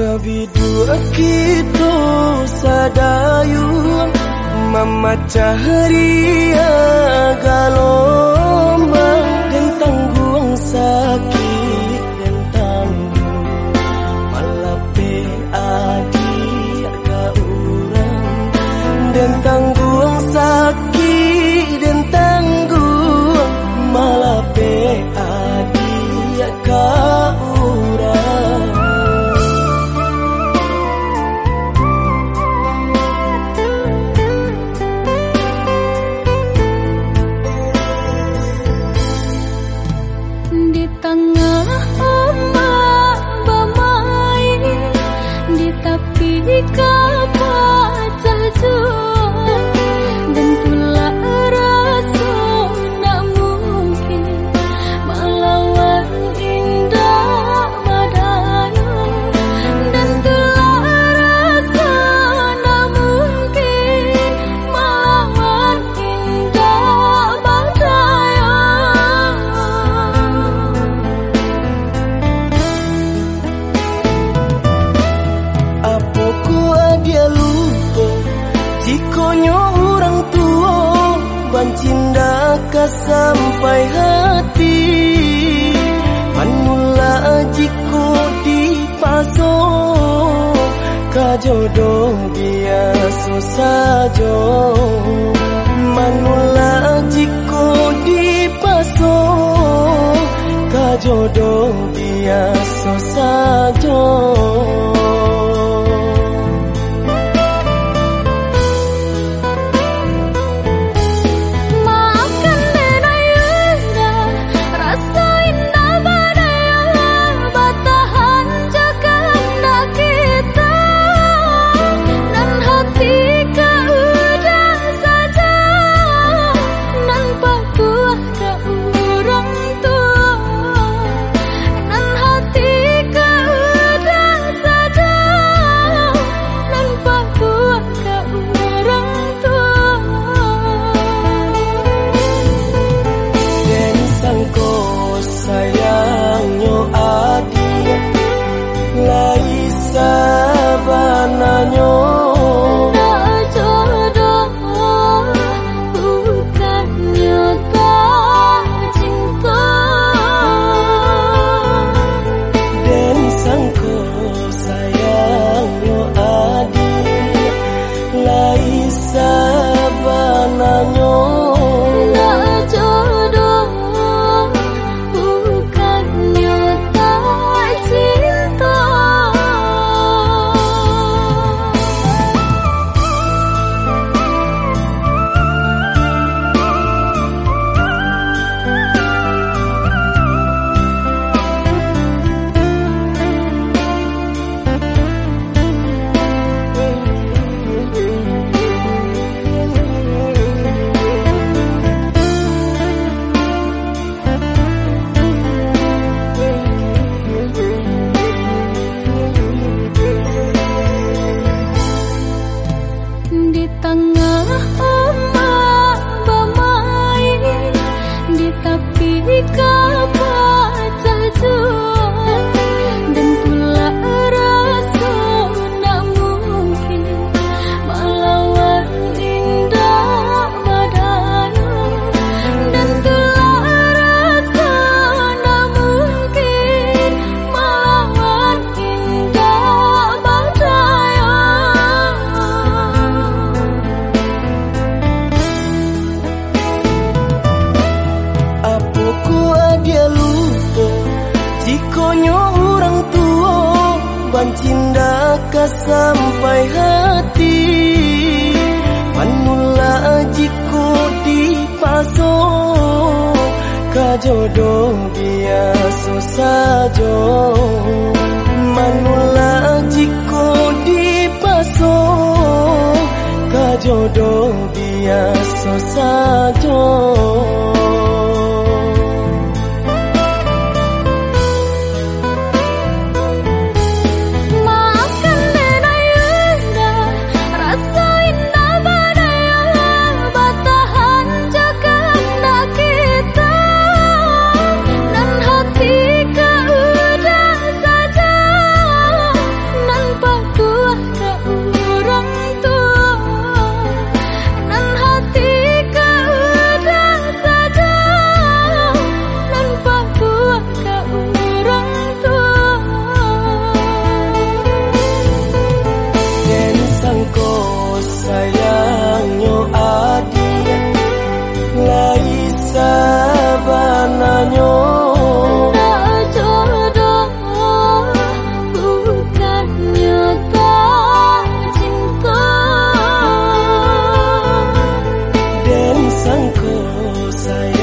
Sabiduakitu sadayu, Mama caharia galombang Dan tangguang sakit dan tanggung. Malape adik agak urang Dan tangguang sakit 个破在这 Menggunakan sampai hati, Manula jiku dipaksa Kajodoh dia susah jauh Manula jiku dipaksa Kajodoh dia susah jauh Pandindakah sampai hati Manulah jiku dipaksa Kajodoh dia susah jodoh Manulah jiku dipaksa Kajodoh dia susah jodoh 伤口晒